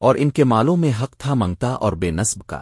اور ان کے مالوں میں حق تھا منگتا اور بے نصب کا۔